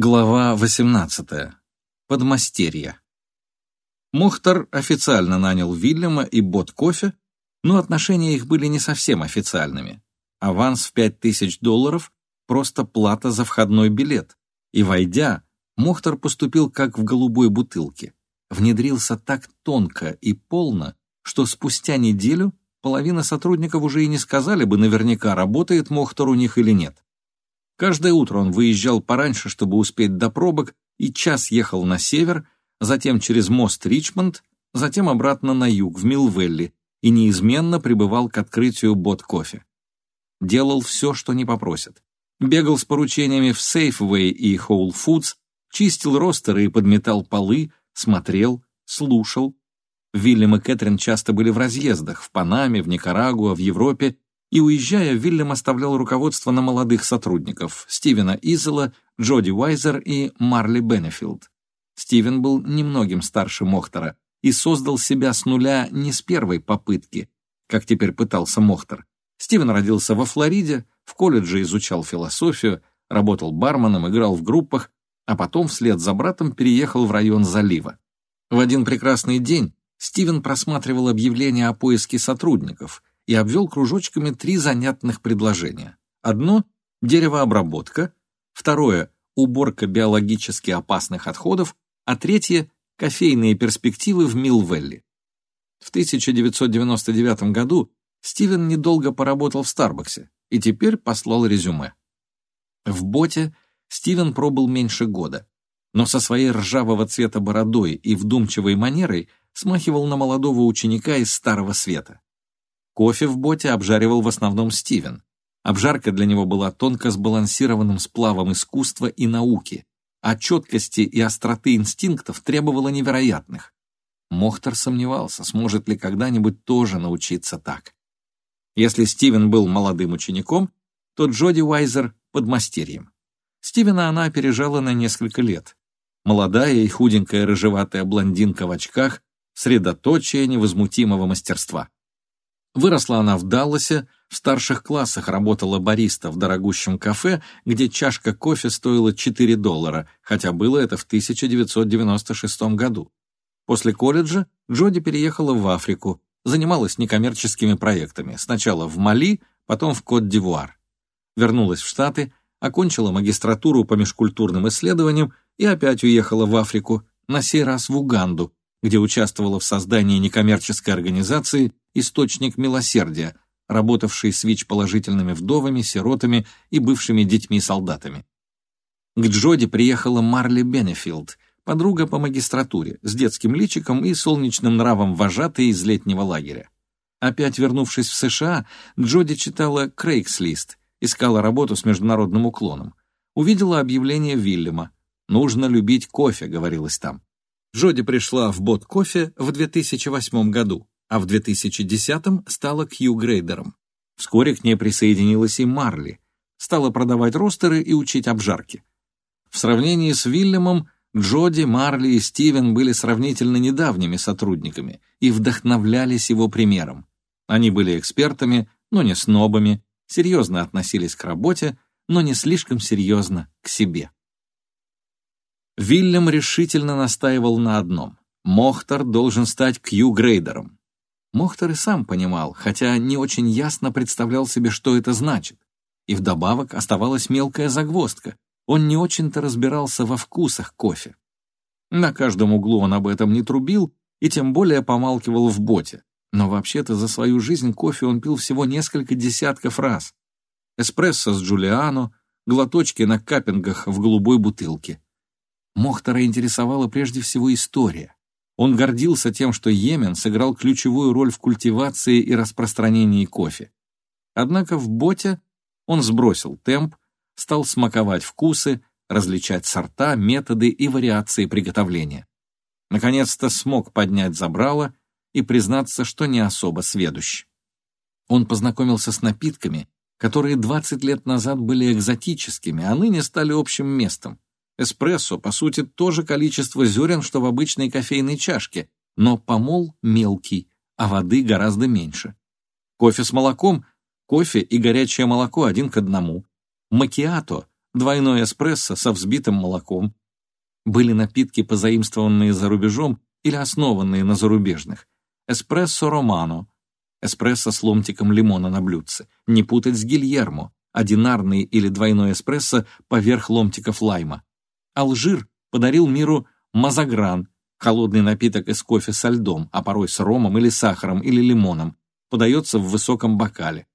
Глава 18. Подмастерье. Мухтар официально нанял Вильяма и бот кофе, но отношения их были не совсем официальными. Аванс в 5000 долларов – просто плата за входной билет. И, войдя, Мухтар поступил как в голубой бутылке. Внедрился так тонко и полно, что спустя неделю половина сотрудников уже и не сказали бы наверняка, работает Мухтар у них или нет. Каждое утро он выезжал пораньше, чтобы успеть до пробок, и час ехал на север, затем через мост Ричмонд, затем обратно на юг, в Милвелли, и неизменно прибывал к открытию бот-кофе. Делал все, что не попросят. Бегал с поручениями в Safeway и Whole Foods, чистил ростеры и подметал полы, смотрел, слушал. Вильям и Кэтрин часто были в разъездах в Панаме, в Никарагуа, в Европе и, уезжая, Вильям оставлял руководство на молодых сотрудников Стивена Изела, Джоди Уайзер и Марли Бенефилд. Стивен был немногим старше Мохтера и создал себя с нуля не с первой попытки, как теперь пытался Мохтер. Стивен родился во Флориде, в колледже изучал философию, работал барменом, играл в группах, а потом вслед за братом переехал в район залива. В один прекрасный день Стивен просматривал объявления о поиске сотрудников – и обвел кружочками три занятных предложения. Одно – деревообработка, второе – уборка биологически опасных отходов, а третье – кофейные перспективы в Милвелли. В 1999 году Стивен недолго поработал в Старбаксе и теперь послал резюме. В боте Стивен пробыл меньше года, но со своей ржавого цвета бородой и вдумчивой манерой смахивал на молодого ученика из Старого Света. Кофе в боте обжаривал в основном Стивен. Обжарка для него была тонко сбалансированным сплавом искусства и науки, а четкости и остроты инстинктов требовало невероятных. Мохтер сомневался, сможет ли когда-нибудь тоже научиться так. Если Стивен был молодым учеником, то Джоди Уайзер — подмастерьем. Стивена она опережала на несколько лет. Молодая и худенькая рыжеватая блондинка в очках, средоточие невозмутимого мастерства. Выросла она в Далласе, в старших классах работала бариста в дорогущем кафе, где чашка кофе стоила 4 доллара, хотя было это в 1996 году. После колледжа Джоди переехала в Африку, занималась некоммерческими проектами, сначала в Мали, потом в Кот-д'Ивуар. Вернулась в Штаты, окончила магистратуру по межкультурным исследованиям и опять уехала в Африку, на сей раз в Уганду, где участвовала в создании некоммерческой организации «Источник милосердия», работавшей с ВИЧ-положительными вдовами, сиротами и бывшими детьми-солдатами. К Джоди приехала Марли Бенефилд, подруга по магистратуре, с детским личиком и солнечным нравом вожатой из летнего лагеря. Опять вернувшись в США, Джоди читала «Крейгслист», искала работу с международным уклоном. Увидела объявление Вильяма. «Нужно любить кофе», — говорилось там. Джоди пришла в бот кофе в 2008 году, а в 2010 стала Q-грейдером. Вскоре к ней присоединилась и Марли, стала продавать ростеры и учить обжарки. В сравнении с Вильямом, Джоди, Марли и Стивен были сравнительно недавними сотрудниками и вдохновлялись его примером. Они были экспертами, но не снобами, серьезно относились к работе, но не слишком серьезно к себе. Вильям решительно настаивал на одном. Мохтар должен стать Кью-грейдером. Мохтар и сам понимал, хотя не очень ясно представлял себе, что это значит. И вдобавок оставалась мелкая загвоздка. Он не очень-то разбирался во вкусах кофе. На каждом углу он об этом не трубил и тем более помалкивал в боте. Но вообще-то за свою жизнь кофе он пил всего несколько десятков раз. Эспрессо с Джулиано, глоточки на каппингах в голубой бутылке. Мохтара интересовала прежде всего история. Он гордился тем, что Йемен сыграл ключевую роль в культивации и распространении кофе. Однако в боте он сбросил темп, стал смаковать вкусы, различать сорта, методы и вариации приготовления. Наконец-то смог поднять забрало и признаться, что не особо сведущ. Он познакомился с напитками, которые 20 лет назад были экзотическими, а ныне стали общим местом. Эспрессо, по сути, то же количество зерен, что в обычной кофейной чашке, но помол мелкий, а воды гораздо меньше. Кофе с молоком – кофе и горячее молоко один к одному. Макиато – двойной эспрессо со взбитым молоком. Были напитки, позаимствованные за рубежом или основанные на зарубежных. Эспрессо романо, эспрессо с ломтиком лимона на блюдце, не путать с гильермо, одинарный или двойной эспрессо поверх ломтиков лайма. Алжир подарил миру мазагран, холодный напиток из кофе со льдом, а порой с ромом или сахаром или лимоном, подается в высоком бокале.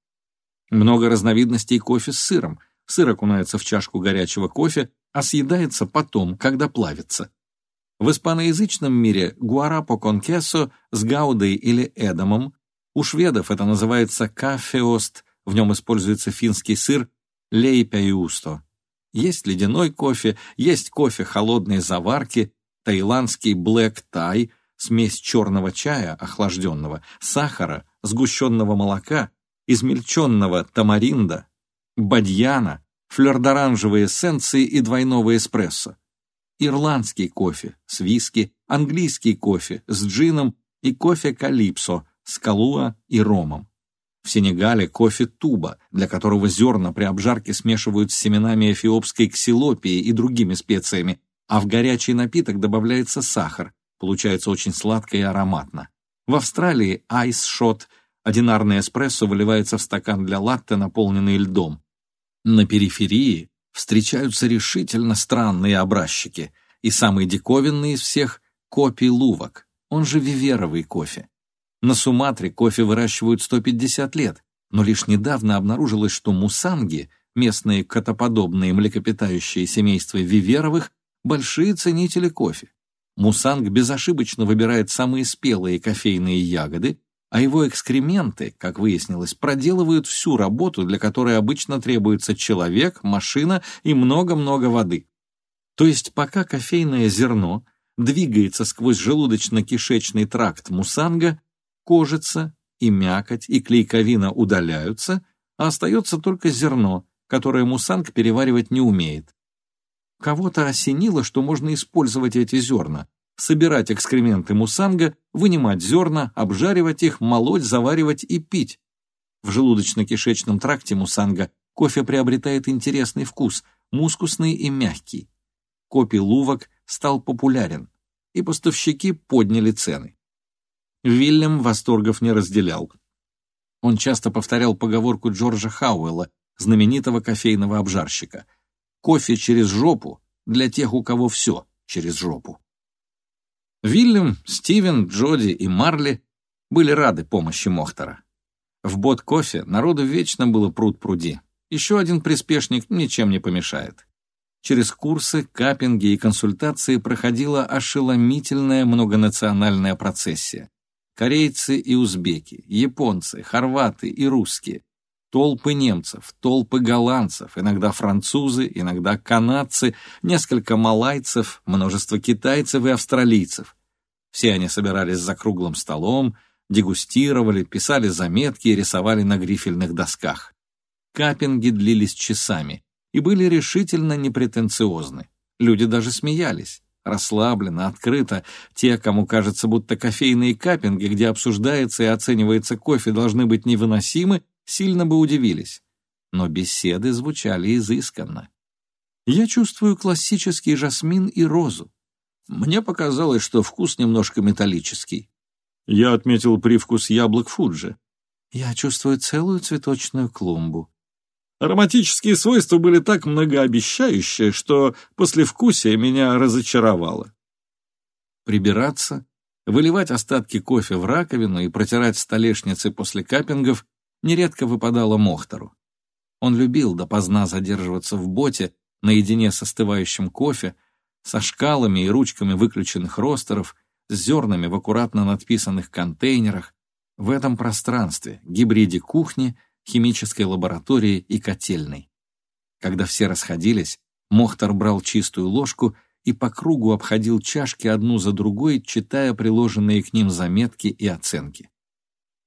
Много разновидностей кофе с сыром. Сыр окунается в чашку горячего кофе, а съедается потом, когда плавится. В испаноязычном мире гуарапо кон кесо с гаудой или эдамом, у шведов это называется кафеост, в нем используется финский сыр лейпяюсто. Есть ледяной кофе, есть кофе холодной заварки, таиландский блэк тай, смесь черного чая, охлажденного, сахара, сгущенного молока, измельченного тамаринда, бадьяна, флёрдоранжевой эссенции и двойного эспрессо. Ирландский кофе с виски, английский кофе с джином и кофе калипсо с калуа и ромом. В Сенегале кофе туба, для которого зерна при обжарке смешивают с семенами эфиопской ксилопии и другими специями, а в горячий напиток добавляется сахар, получается очень сладко и ароматно. В Австралии айс-шот, одинарный эспрессо выливается в стакан для латте, наполненный льдом. На периферии встречаются решительно странные образчики, и самый диковинный из всех – копий лувок, он же виверовый кофе. На Суматре кофе выращивают 150 лет, но лишь недавно обнаружилось, что мусанги, местные котоподобные млекопитающие семейства виверовых, большие ценители кофе. Мусанг безошибочно выбирает самые спелые кофейные ягоды, а его экскременты, как выяснилось, проделывают всю работу, для которой обычно требуется человек, машина и много-много воды. То есть пока кофейное зерно двигается сквозь желудочно-кишечный тракт мусанга, кожица и мякоть и клейковина удаляются, а остается только зерно, которое мусанг переваривать не умеет. Кого-то осенило, что можно использовать эти зерна, собирать экскременты мусанга, вынимать зерна, обжаривать их, молоть, заваривать и пить. В желудочно-кишечном тракте мусанга кофе приобретает интересный вкус, мускусный и мягкий. Копий лувок стал популярен, и поставщики подняли цены. Вильям восторгов не разделял. Он часто повторял поговорку Джорджа Хауэлла, знаменитого кофейного обжарщика. «Кофе через жопу для тех, у кого все через жопу». Вильям, Стивен, Джоди и Марли были рады помощи Мохтера. В бот кофе народу вечно было пруд-пруди. Еще один приспешник ничем не помешает. Через курсы, каппинги и консультации проходила ошеломительная многонациональная процессия корейцы и узбеки, японцы, хорваты и русские, толпы немцев, толпы голландцев, иногда французы, иногда канадцы, несколько малайцев, множество китайцев и австралийцев. Все они собирались за круглым столом, дегустировали, писали заметки и рисовали на грифельных досках. Каппинги длились часами и были решительно непретенциозны. Люди даже смеялись расслабленно, открыто. Те, кому кажется, будто кофейные каппинги, где обсуждается и оценивается кофе, должны быть невыносимы, сильно бы удивились. Но беседы звучали изысканно. Я чувствую классический жасмин и розу. Мне показалось, что вкус немножко металлический. Я отметил привкус яблок Фуджи. Я чувствую целую цветочную клумбу. Ароматические свойства были так многообещающие, что послевкусие меня разочаровало. Прибираться, выливать остатки кофе в раковину и протирать столешницы после каппингов нередко выпадало Мохтору. Он любил допоздна задерживаться в боте наедине с остывающим кофе, со шкалами и ручками выключенных ростеров, с зернами в аккуратно надписанных контейнерах. В этом пространстве, гибриде кухни — химической лаборатории и котельной. Когда все расходились, Мохтар брал чистую ложку и по кругу обходил чашки одну за другой, читая приложенные к ним заметки и оценки.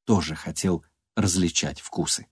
Тоже хотел различать вкусы.